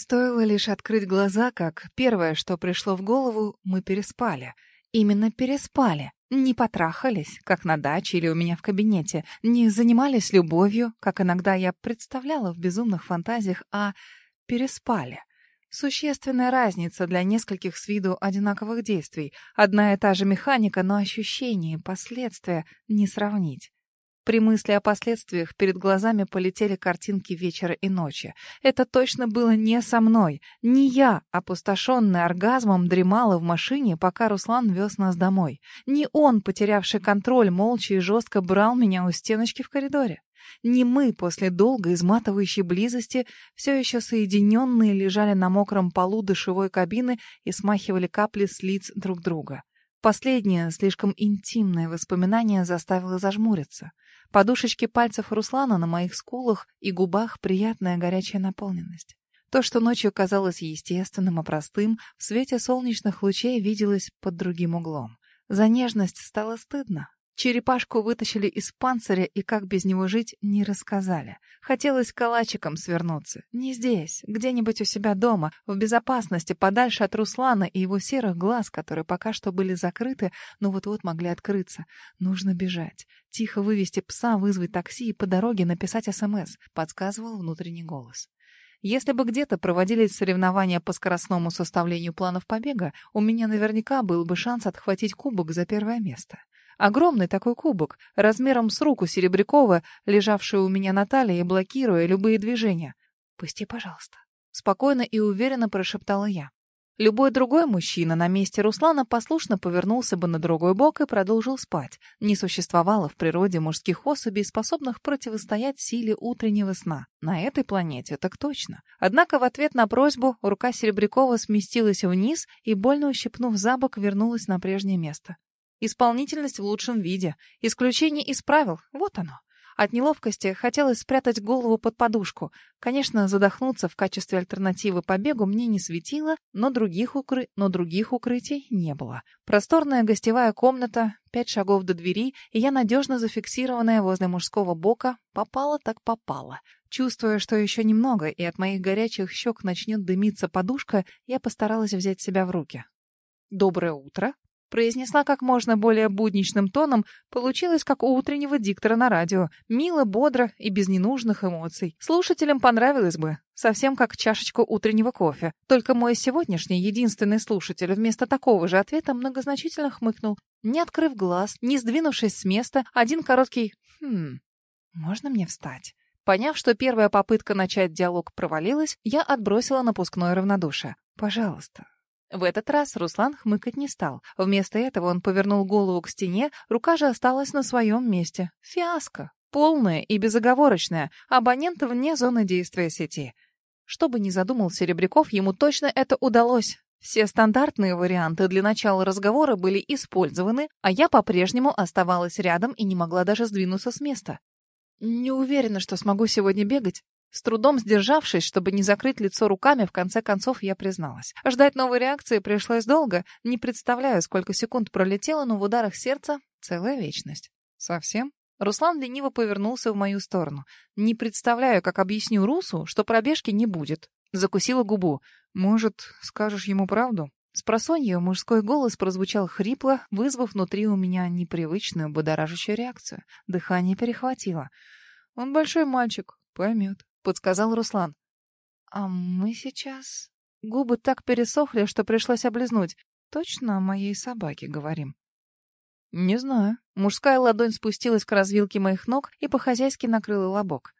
Стоило лишь открыть глаза, как первое, что пришло в голову, мы переспали. Именно переспали. Не потрахались, как на даче или у меня в кабинете. Не занимались любовью, как иногда я представляла в безумных фантазиях, а переспали. Существенная разница для нескольких с виду одинаковых действий. Одна и та же механика, но ощущения, последствия не сравнить. При мысли о последствиях перед глазами полетели картинки вечера и ночи. Это точно было не со мной. Не я, опустошенная оргазмом, дремала в машине, пока Руслан вез нас домой. Не он, потерявший контроль, молча и жестко брал меня у стеночки в коридоре. Не мы после долгой изматывающей близости, все еще соединенные, лежали на мокром полу душевой кабины и смахивали капли с лиц друг друга. Последнее, слишком интимное воспоминание заставило зажмуриться. Подушечки пальцев Руслана на моих скулах и губах приятная горячая наполненность. То, что ночью казалось естественным и простым, в свете солнечных лучей виделось под другим углом. За нежность стало стыдно. Черепашку вытащили из панциря и как без него жить не рассказали. Хотелось калачиком свернуться. Не здесь, где-нибудь у себя дома, в безопасности, подальше от Руслана и его серых глаз, которые пока что были закрыты, но вот-вот могли открыться. Нужно бежать. Тихо вывести пса, вызвать такси и по дороге написать СМС, подсказывал внутренний голос. Если бы где-то проводились соревнования по скоростному составлению планов побега, у меня наверняка был бы шанс отхватить кубок за первое место. Огромный такой кубок, размером с руку Серебрякова, лежавший у меня на талии, блокируя любые движения. «Пусти, пожалуйста», — спокойно и уверенно прошептала я. Любой другой мужчина на месте Руслана послушно повернулся бы на другой бок и продолжил спать. Не существовало в природе мужских особей, способных противостоять силе утреннего сна. На этой планете так точно. Однако в ответ на просьбу рука Серебрякова сместилась вниз и, больно ущипнув за бок, вернулась на прежнее место. Исполнительность в лучшем виде. Исключение из правил. Вот оно. От неловкости хотелось спрятать голову под подушку. Конечно, задохнуться в качестве альтернативы побегу мне не светило, но других, укры... но других укрытий не было. Просторная гостевая комната, пять шагов до двери, и я, надежно зафиксированная возле мужского бока, попала так попала. Чувствуя, что еще немного, и от моих горячих щек начнет дымиться подушка, я постаралась взять себя в руки. «Доброе утро!» Произнесла как можно более будничным тоном, получилось как у утреннего диктора на радио. Мило, бодро и без ненужных эмоций. Слушателям понравилось бы. Совсем как чашечку утреннего кофе. Только мой сегодняшний единственный слушатель вместо такого же ответа многозначительно хмыкнул. Не открыв глаз, не сдвинувшись с места, один короткий «Хм, можно мне встать?» Поняв, что первая попытка начать диалог провалилась, я отбросила напускное равнодушие. «Пожалуйста, в этот раз Руслан хмыкать не стал. Вместо этого он повернул голову к стене, рука же осталась на своем месте. Фиаско. Полное и безоговорочное. Абонент вне зоны действия сети. Что бы ни задумал Серебряков, ему точно это удалось. Все стандартные варианты для начала разговора были использованы, а я по-прежнему оставалась рядом и не могла даже сдвинуться с места. Не уверена, что смогу сегодня бегать. С трудом сдержавшись, чтобы не закрыть лицо руками, в конце концов я призналась. Ждать новой реакции пришлось долго. Не представляю, сколько секунд пролетело, но в ударах сердца целая вечность. Совсем? Руслан лениво повернулся в мою сторону. Не представляю, как объясню Русу, что пробежки не будет. Закусила губу. Может, скажешь ему правду? С просонья мужской голос прозвучал хрипло, вызвав внутри у меня непривычную будоражащую реакцию. Дыхание перехватило. Он большой мальчик, поймет. — подсказал Руслан. «А мы сейчас...» Губы так пересохли, что пришлось облизнуть. «Точно о моей собаке говорим?» «Не знаю». Мужская ладонь спустилась к развилке моих ног и по-хозяйски накрыла лобок.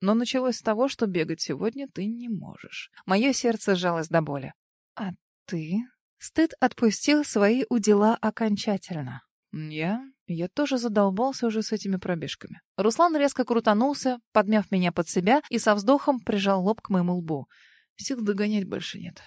Но началось с того, что бегать сегодня ты не можешь. Мое сердце сжалось до боли. «А ты?» Стыд отпустил свои удила окончательно. «Я я тоже задолбался уже с этими пробежками. Руслан резко крутанулся, подмяв меня под себя и со вздохом прижал лоб к моему лбу. Сил догонять больше нет.